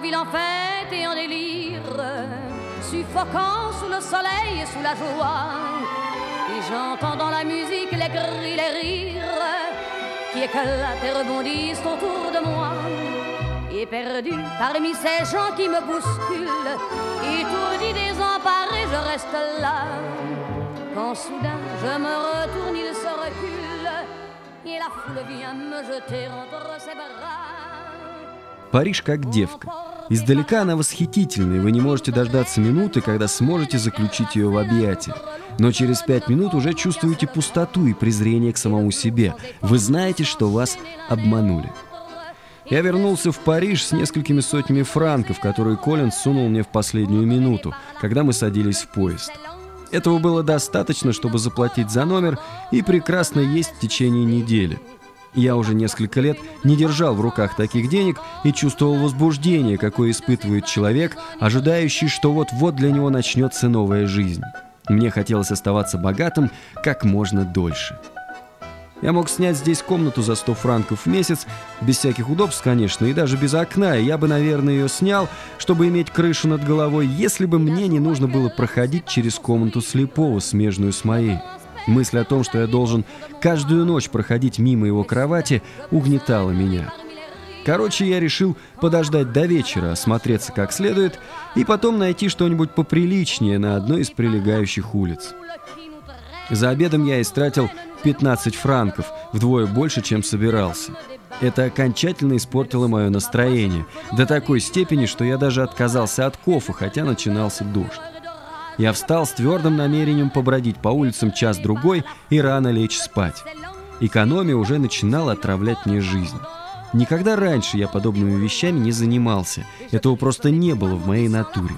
ville en fête et en délire, suffoquant sous le soleil et sous la joie. Et j'entends dans la musique les cris, les rires qui éclatent et rebondissent autour de moi. Et perdu parmi ces gens qui me bousculent, étourdi, désemparé, je reste là. Quand soudain je me retourne, il se recule, et la foule vient me jeter entre ses bras. Париж как девка. Издалека она восхитительна, и вы не можете дождаться минуты, когда сможете заключить ее в объятия. Но через пять минут уже чувствуете пустоту и презрение к самому себе. Вы знаете, что вас обманули. Я вернулся в Париж с несколькими сотнями франков, которые Колин сунул мне в последнюю минуту, когда мы садились в поезд. Этого было достаточно, чтобы заплатить за номер и прекрасно есть в течение недели. Я уже несколько лет не держал в руках таких денег и чувствовал возбуждение, какое испытывает человек, ожидающий, что вот-вот для него начнется новая жизнь. Мне хотелось оставаться богатым как можно дольше. Я мог снять здесь комнату за 100 франков в месяц, без всяких удобств, конечно, и даже без окна, и я бы, наверное, ее снял, чтобы иметь крышу над головой, если бы мне не нужно было проходить через комнату слепого, смежную с моей. Мысль о том, что я должен каждую ночь проходить мимо его кровати, угнетала меня. Короче, я решил подождать до вечера, осмотреться как следует, и потом найти что-нибудь поприличнее на одной из прилегающих улиц. За обедом я истратил 15 франков, вдвое больше, чем собирался. Это окончательно испортило мое настроение, до такой степени, что я даже отказался от кофе, хотя начинался дождь. Я встал с твердым намерением побродить по улицам час-другой и рано лечь спать. Экономия уже начинала отравлять мне жизнь. Никогда раньше я подобными вещами не занимался. Этого просто не было в моей натуре.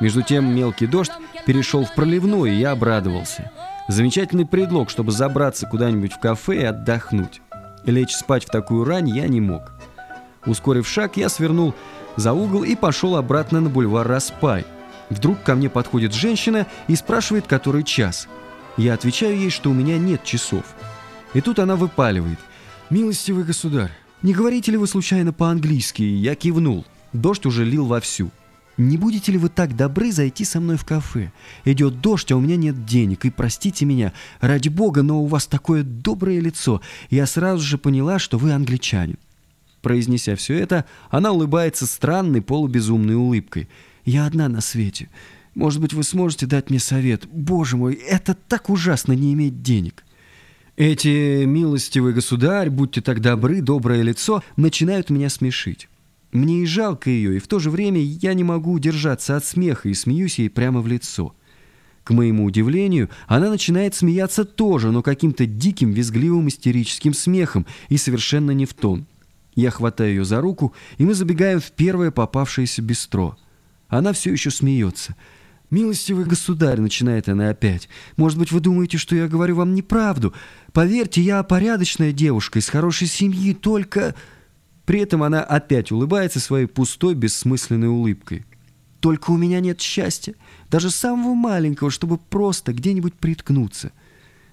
Между тем мелкий дождь перешел в проливной, и я обрадовался. Замечательный предлог, чтобы забраться куда-нибудь в кафе и отдохнуть. Лечь спать в такую рань я не мог. Ускорив шаг, я свернул за угол и пошел обратно на бульвар Распай, Вдруг ко мне подходит женщина и спрашивает, который час. Я отвечаю ей, что у меня нет часов. И тут она выпаливает. «Милостивый государь, не говорите ли вы случайно по-английски?» Я кивнул. Дождь уже лил вовсю. «Не будете ли вы так добры зайти со мной в кафе? Идет дождь, а у меня нет денег, и простите меня, ради бога, но у вас такое доброе лицо. Я сразу же поняла, что вы англичанин». Произнеся все это, она улыбается странной полубезумной улыбкой – я одна на свете. Может быть, вы сможете дать мне совет? Боже мой, это так ужасно не иметь денег. Эти милостивый государь, будьте так добры, доброе лицо, начинают меня смешить. Мне и жалко ее, и в то же время я не могу удержаться от смеха и смеюсь ей прямо в лицо. К моему удивлению, она начинает смеяться тоже, но каким-то диким, визгливым, истерическим смехом и совершенно не в тон. Я хватаю ее за руку, и мы забегаем в первое попавшееся бистро – она все еще смеется. «Милостивый государь», — начинает она опять, — «может быть, вы думаете, что я говорю вам неправду? Поверьте, я порядочная девушка из хорошей семьи, только...» При этом она опять улыбается своей пустой, бессмысленной улыбкой. «Только у меня нет счастья, даже самого маленького, чтобы просто где-нибудь приткнуться».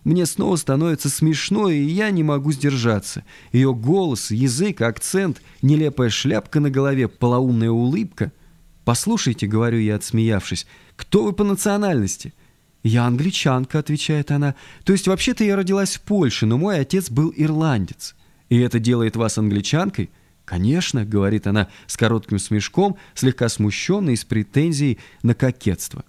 Мне снова становится смешно, и я не могу сдержаться. Ее голос, язык, акцент, нелепая шляпка на голове, полоумная улыбка — «Послушайте», — говорю я, отсмеявшись, — «кто вы по национальности?» «Я англичанка», — отвечает она. «То есть вообще-то я родилась в Польше, но мой отец был ирландец. И это делает вас англичанкой?» «Конечно», — говорит она с коротким смешком, слегка смущенной, с претензией на кокетство.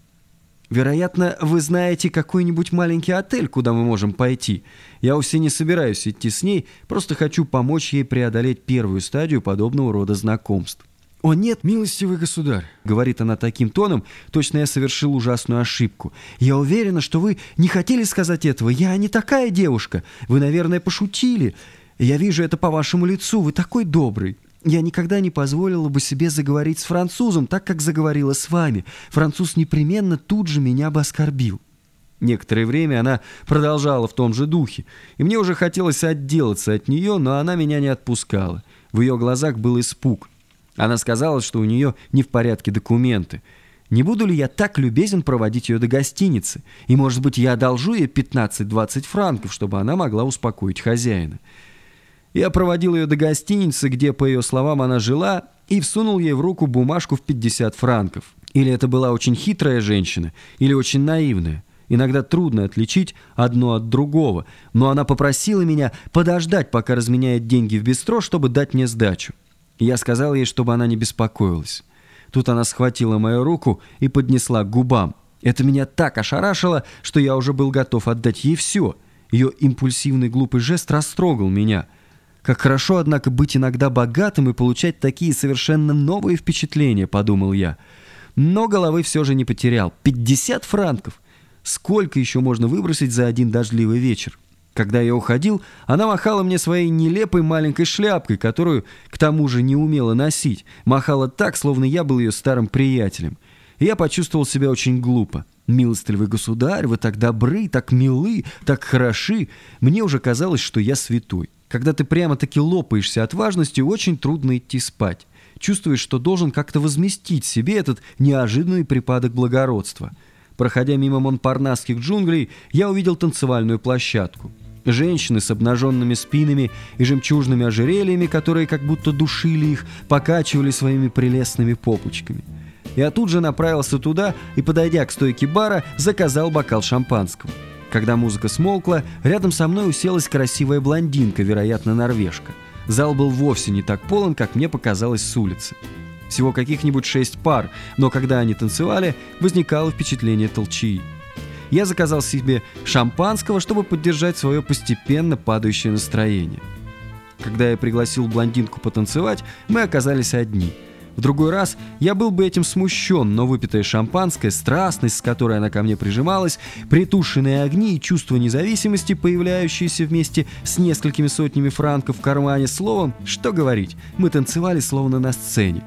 «Вероятно, вы знаете какой-нибудь маленький отель, куда мы можем пойти. Я вовсе не собираюсь идти с ней, просто хочу помочь ей преодолеть первую стадию подобного рода знакомств». «О нет, милостивый государь», — говорит она таким тоном, точно я совершил ужасную ошибку. «Я уверена, что вы не хотели сказать этого. Я не такая девушка. Вы, наверное, пошутили. Я вижу это по вашему лицу. Вы такой добрый». Я никогда не позволила бы себе заговорить с французом, так как заговорила с вами. Француз непременно тут же меня бы оскорбил». Некоторое время она продолжала в том же духе, и мне уже хотелось отделаться от нее, но она меня не отпускала. В ее глазах был испуг. Она сказала, что у нее не в порядке документы. Не буду ли я так любезен проводить ее до гостиницы? И, может быть, я одолжу ей 15-20 франков, чтобы она могла успокоить хозяина. Я проводил ее до гостиницы, где, по ее словам, она жила, и всунул ей в руку бумажку в 50 франков. Или это была очень хитрая женщина, или очень наивная. Иногда трудно отличить одно от другого, но она попросила меня подождать, пока разменяет деньги в бистро, чтобы дать мне сдачу. Я сказал ей, чтобы она не беспокоилась. Тут она схватила мою руку и поднесла к губам. Это меня так ошарашило, что я уже был готов отдать ей все. Ее импульсивный глупый жест растрогал меня. Как хорошо, однако, быть иногда богатым и получать такие совершенно новые впечатления, подумал я. Но головы все же не потерял. 50 франков! Сколько еще можно выбросить за один дождливый вечер? Когда я уходил, она махала мне своей нелепой маленькой шляпкой, которую, к тому же, не умела носить. Махала так, словно я был ее старым приятелем. И я почувствовал себя очень глупо. «Милостливый государь, вы так добры, так милы, так хороши». Мне уже казалось, что я святой. Когда ты прямо-таки лопаешься от важности, очень трудно идти спать. Чувствуешь, что должен как-то возместить себе этот неожиданный припадок благородства. Проходя мимо монпарнасских джунглей, я увидел танцевальную площадку. Женщины с обнаженными спинами и жемчужными ожерельями, которые как будто душили их, покачивали своими прелестными попочками. Я тут же направился туда и, подойдя к стойке бара, заказал бокал шампанского. Когда музыка смолкла, рядом со мной уселась красивая блондинка, вероятно, норвежка. Зал был вовсе не так полон, как мне показалось с улицы. Всего каких-нибудь шесть пар, но когда они танцевали, возникало впечатление толчии я заказал себе шампанского, чтобы поддержать свое постепенно падающее настроение. Когда я пригласил блондинку потанцевать, мы оказались одни. В другой раз я был бы этим смущен, но выпитое шампанское, страстность, с которой она ко мне прижималась, притушенные огни и чувство независимости, появляющиеся вместе с несколькими сотнями франков в кармане, словом, что говорить, мы танцевали словно на сцене.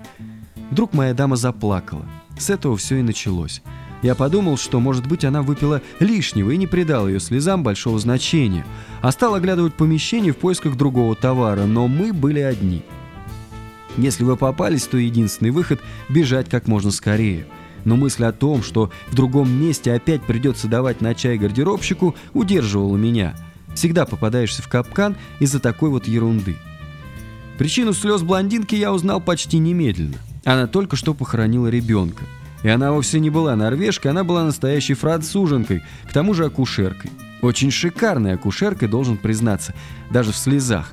Вдруг моя дама заплакала. С этого все и началось. Я подумал, что, может быть, она выпила лишнего и не придал ее слезам большого значения, а стал оглядывать помещение в поисках другого товара, но мы были одни. Если вы попались, то единственный выход – бежать как можно скорее. Но мысль о том, что в другом месте опять придется давать на чай гардеробщику, удерживала меня. Всегда попадаешься в капкан из-за такой вот ерунды. Причину слез блондинки я узнал почти немедленно. Она только что похоронила ребенка. И она вовсе не была норвежкой, она была настоящей француженкой, к тому же акушеркой. Очень шикарной акушеркой, должен признаться, даже в слезах.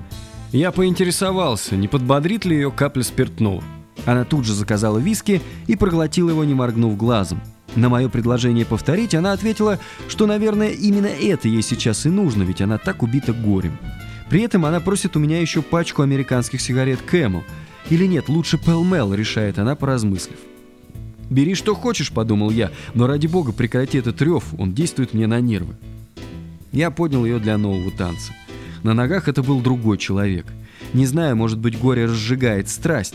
Я поинтересовался, не подбодрит ли ее капля спиртного. Она тут же заказала виски и проглотила его, не моргнув глазом. На мое предложение повторить, она ответила, что, наверное, именно это ей сейчас и нужно, ведь она так убита горем. При этом она просит у меня еще пачку американских сигарет Camel. Или нет, лучше Mell, решает она, поразмыслив. «Бери что хочешь», — подумал я, «но ради бога прекрати этот рев, он действует мне на нервы». Я поднял ее для нового танца. На ногах это был другой человек. Не знаю, может быть, горе разжигает страсть.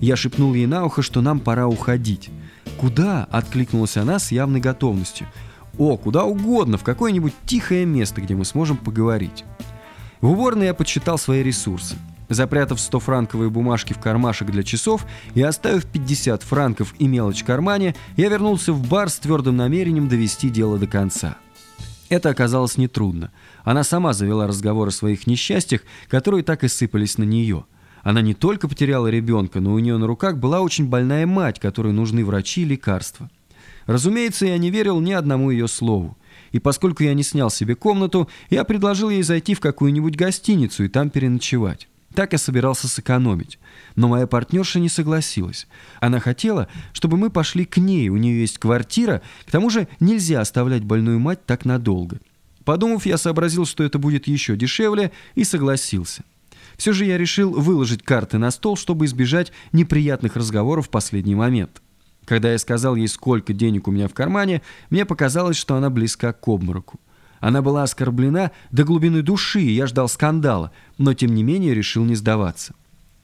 Я шепнул ей на ухо, что нам пора уходить. «Куда?» — откликнулась она с явной готовностью. «О, куда угодно, в какое-нибудь тихое место, где мы сможем поговорить». В уборной я подсчитал свои ресурсы. Запрятав 100-франковые бумажки в кармашек для часов и оставив 50 франков и мелочь в кармане, я вернулся в бар с твердым намерением довести дело до конца. Это оказалось нетрудно. Она сама завела разговор о своих несчастьях, которые так и сыпались на нее. Она не только потеряла ребенка, но у нее на руках была очень больная мать, которой нужны врачи и лекарства. Разумеется, я не верил ни одному ее слову. И поскольку я не снял себе комнату, я предложил ей зайти в какую-нибудь гостиницу и там переночевать. Так я собирался сэкономить. Но моя партнерша не согласилась. Она хотела, чтобы мы пошли к ней, у нее есть квартира, к тому же нельзя оставлять больную мать так надолго. Подумав, я сообразил, что это будет еще дешевле, и согласился. Все же я решил выложить карты на стол, чтобы избежать неприятных разговоров в последний момент. Когда я сказал ей, сколько денег у меня в кармане, мне показалось, что она близка к обмороку. Она была оскорблена до глубины души, и я ждал скандала, но тем не менее решил не сдаваться.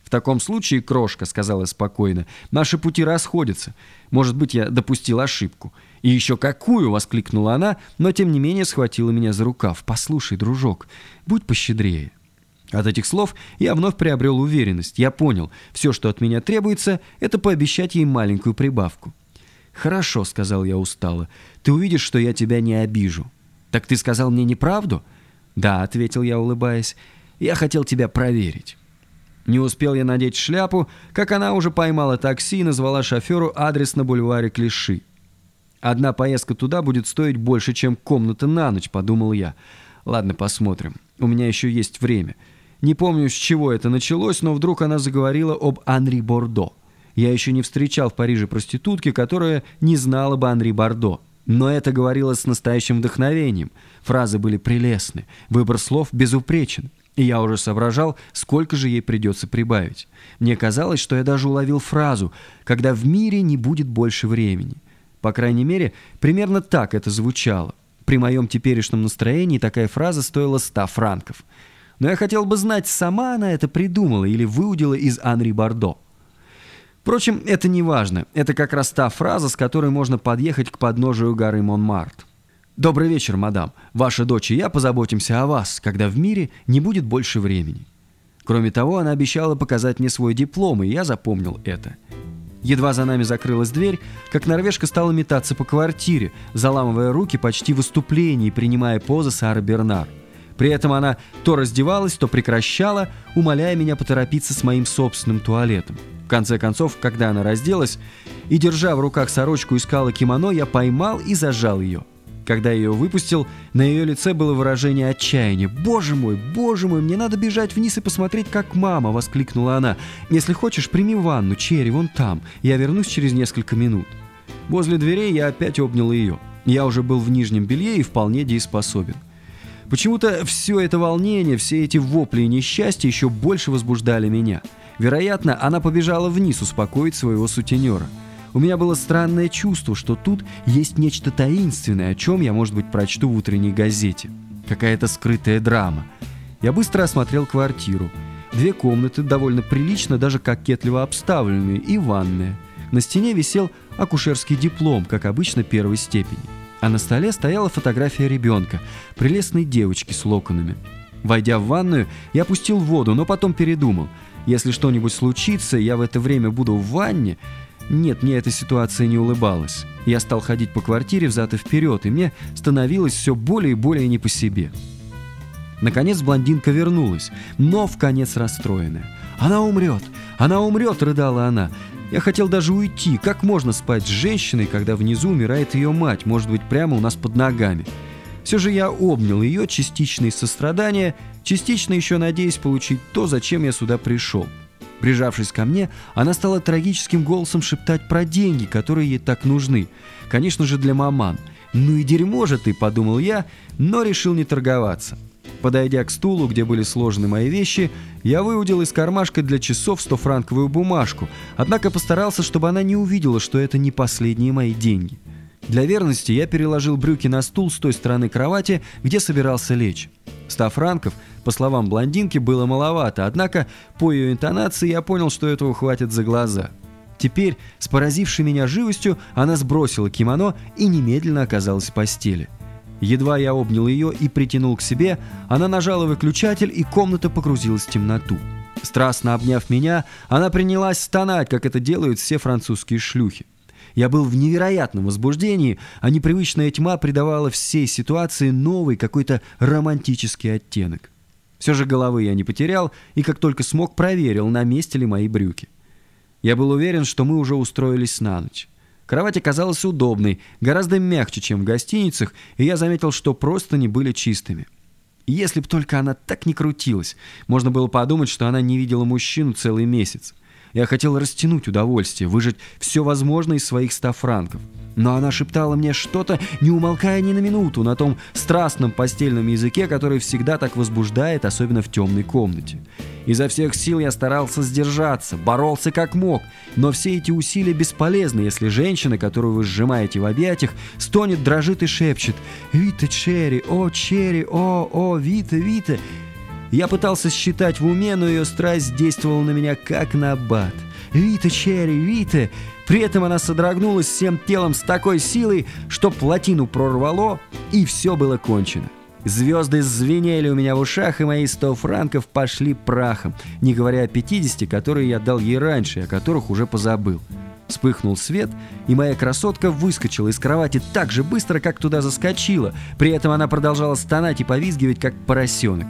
«В таком случае, крошка», — сказала спокойно, — «наши пути расходятся. Может быть, я допустил ошибку». «И еще какую!» — воскликнула она, но тем не менее схватила меня за рукав. «Послушай, дружок, будь пощедрее». От этих слов я вновь приобрел уверенность. Я понял, все, что от меня требуется, это пообещать ей маленькую прибавку. «Хорошо», — сказал я устало, — «ты увидишь, что я тебя не обижу». «Так ты сказал мне неправду?» «Да», — ответил я, улыбаясь. Я хотел тебя проверить». Не успел я надеть шляпу, как она уже поймала такси и назвала шоферу адрес на бульваре Клиши. «Одна поездка туда будет стоить больше, чем комната на ночь», — подумал я. «Ладно, посмотрим. У меня еще есть время». Не помню, с чего это началось, но вдруг она заговорила об Анри Бордо. Я еще не встречал в Париже проститутки, которая не знала бы Анри Бордо. Но это говорилось с настоящим вдохновением. Фразы были прелестны, выбор слов безупречен. И я уже соображал, сколько же ей придется прибавить. Мне казалось, что я даже уловил фразу «когда в мире не будет больше времени». По крайней мере, примерно так это звучало. При моем теперешнем настроении такая фраза стоила 100 франков. Но я хотел бы знать, сама она это придумала или выудила из Анри Бардо. Впрочем, это не важно. Это как раз та фраза, с которой можно подъехать к подножию горы Монмарт. «Добрый вечер, мадам. Ваша дочь и я позаботимся о вас, когда в мире не будет больше времени». Кроме того, она обещала показать мне свой диплом, и я запомнил это. Едва за нами закрылась дверь, как норвежка стала метаться по квартире, заламывая руки почти в выступлении, принимая позы Сары Бернар. При этом она то раздевалась, то прекращала, умоляя меня поторопиться с моим собственным туалетом. В конце концов, когда она разделась и, держа в руках сорочку, искала кимоно, я поймал и зажал ее. Когда я ее выпустил, на ее лице было выражение отчаяния. «Боже мой, боже мой, мне надо бежать вниз и посмотреть, как мама!» — воскликнула она. «Если хочешь, прими ванну, Черри, вон там. Я вернусь через несколько минут». Возле дверей я опять обнял ее. Я уже был в нижнем белье и вполне дееспособен. Почему-то все это волнение, все эти вопли и несчастья еще больше возбуждали меня. Вероятно, она побежала вниз успокоить своего сутенера. У меня было странное чувство, что тут есть нечто таинственное, о чем я, может быть, прочту в утренней газете. Какая-то скрытая драма. Я быстро осмотрел квартиру. Две комнаты, довольно прилично, даже кокетливо обставленные, и ванная. На стене висел акушерский диплом, как обычно, первой степени. А на столе стояла фотография ребенка, прелестной девочки с локонами. Войдя в ванную, я опустил воду, но потом передумал. Если что-нибудь случится, я в это время буду в ванне, нет, мне эта ситуация не улыбалась. Я стал ходить по квартире взад и вперед, и мне становилось все более и более не по себе. Наконец блондинка вернулась, но в конец расстроенная. «Она умрет! Она умрет!» — рыдала она. Я хотел даже уйти. Как можно спать с женщиной, когда внизу умирает ее мать, может быть, прямо у нас под ногами? Все же я обнял ее, частично из сострадания, частично еще надеясь получить то, зачем я сюда пришел. Прижавшись ко мне, она стала трагическим голосом шептать про деньги, которые ей так нужны. Конечно же, для маман. «Ну и дерьмо же ты», — подумал я, но решил не торговаться. Подойдя к стулу, где были сложены мои вещи, я выудил из кармашка для часов 100-франковую бумажку, однако постарался, чтобы она не увидела, что это не последние мои деньги. Для верности я переложил брюки на стул с той стороны кровати, где собирался лечь. 100 франков, по словам блондинки, было маловато, однако по ее интонации я понял, что этого хватит за глаза. Теперь, с поразившей меня живостью, она сбросила кимоно и немедленно оказалась в постели. Едва я обнял ее и притянул к себе, она нажала выключатель, и комната погрузилась в темноту. Страстно обняв меня, она принялась стонать, как это делают все французские шлюхи. Я был в невероятном возбуждении, а непривычная тьма придавала всей ситуации новый какой-то романтический оттенок. Все же головы я не потерял и как только смог проверил, на месте ли мои брюки. Я был уверен, что мы уже устроились на ночь. Кровать оказалась удобной, гораздо мягче, чем в гостиницах, и я заметил, что просто не были чистыми. если б только она так не крутилась, можно было подумать, что она не видела мужчину целый месяц. Я хотел растянуть удовольствие, выжать все возможное из своих ста франков. Но она шептала мне что-то, не умолкая ни на минуту, на том страстном постельном языке, который всегда так возбуждает, особенно в темной комнате. Изо всех сил я старался сдержаться, боролся как мог, но все эти усилия бесполезны, если женщина, которую вы сжимаете в объятиях, стонет, дрожит и шепчет «Вита Черри, о, Черри, о, о, Вита, Вита!» Я пытался считать в уме, но ее страсть действовала на меня как на бат. «Вита, Черри, Вита!» При этом она содрогнулась всем телом с такой силой, что плотину прорвало, и все было кончено. Звезды звенели у меня в ушах, и мои 100 франков пошли прахом, не говоря о 50, которые я дал ей раньше, о которых уже позабыл. Вспыхнул свет, и моя красотка выскочила из кровати так же быстро, как туда заскочила. При этом она продолжала стонать и повизгивать, как поросенок.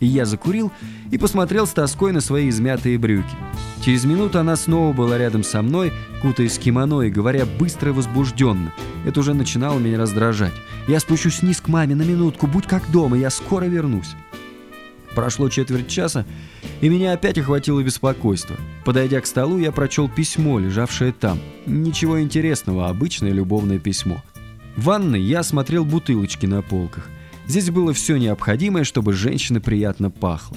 Я закурил и посмотрел с тоской на свои измятые брюки. Через минуту она снова была рядом со мной, кутаясь кимоно и говоря быстро и возбужденно. Это уже начинало меня раздражать. «Я спущусь вниз к маме на минутку, будь как дома, я скоро вернусь». Прошло четверть часа, и меня опять охватило беспокойство. Подойдя к столу, я прочел письмо, лежавшее там. Ничего интересного, обычное любовное письмо. В ванной я осмотрел бутылочки на полках. Здесь было все необходимое, чтобы женщина приятно пахла.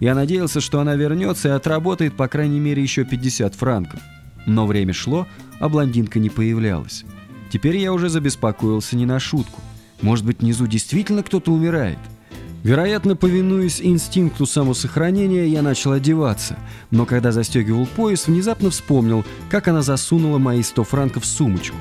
Я надеялся, что она вернется и отработает по крайней мере еще 50 франков. Но время шло, а блондинка не появлялась. Теперь я уже забеспокоился не на шутку. Может быть, внизу действительно кто-то умирает? Вероятно, повинуясь инстинкту самосохранения, я начал одеваться, но когда застегивал пояс, внезапно вспомнил, как она засунула мои 100 франков в сумочку.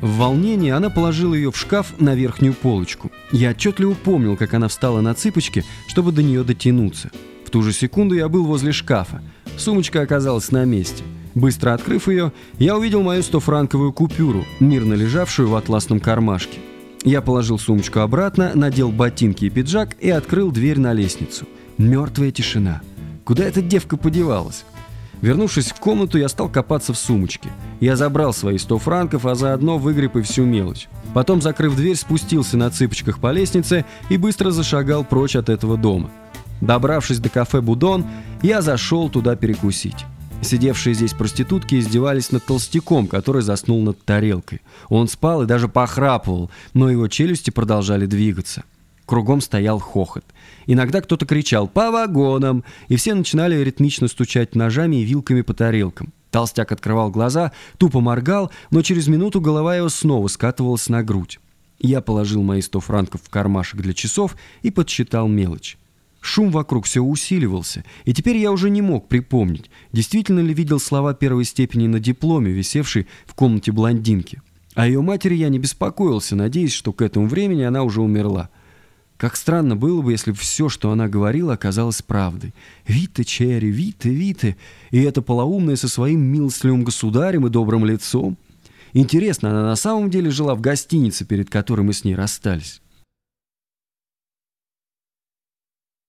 В волнении она положила ее в шкаф на верхнюю полочку. Я отчетливо помнил, как она встала на цыпочки, чтобы до нее дотянуться. В ту же секунду я был возле шкафа. Сумочка оказалась на месте. Быстро открыв ее, я увидел мою 100-франковую купюру, мирно лежавшую в атласном кармашке. Я положил сумочку обратно, надел ботинки и пиджак и открыл дверь на лестницу. Мертвая тишина. Куда эта девка подевалась? Вернувшись в комнату, я стал копаться в сумочке. Я забрал свои 100 франков, а заодно выгреб и всю мелочь. Потом, закрыв дверь, спустился на цыпочках по лестнице и быстро зашагал прочь от этого дома. Добравшись до кафе «Будон», я зашел туда перекусить. Сидевшие здесь проститутки издевались над толстяком, который заснул над тарелкой. Он спал и даже похрапывал, но его челюсти продолжали двигаться. Кругом стоял хохот. Иногда кто-то кричал «По вагонам!» и все начинали ритмично стучать ножами и вилками по тарелкам. Толстяк открывал глаза, тупо моргал, но через минуту голова его снова скатывалась на грудь. Я положил мои сто франков в кармашек для часов и подсчитал мелочь. Шум вокруг все усиливался, и теперь я уже не мог припомнить, действительно ли видел слова первой степени на дипломе, висевшей в комнате блондинки. О ее матери я не беспокоился, надеясь, что к этому времени она уже умерла. Как странно было бы, если бы все, что она говорила, оказалось правдой. Вита, Черри, Вита, Вита. И это полоумная со своим милостливым государем и добрым лицом. Интересно, она на самом деле жила в гостинице, перед которой мы с ней расстались?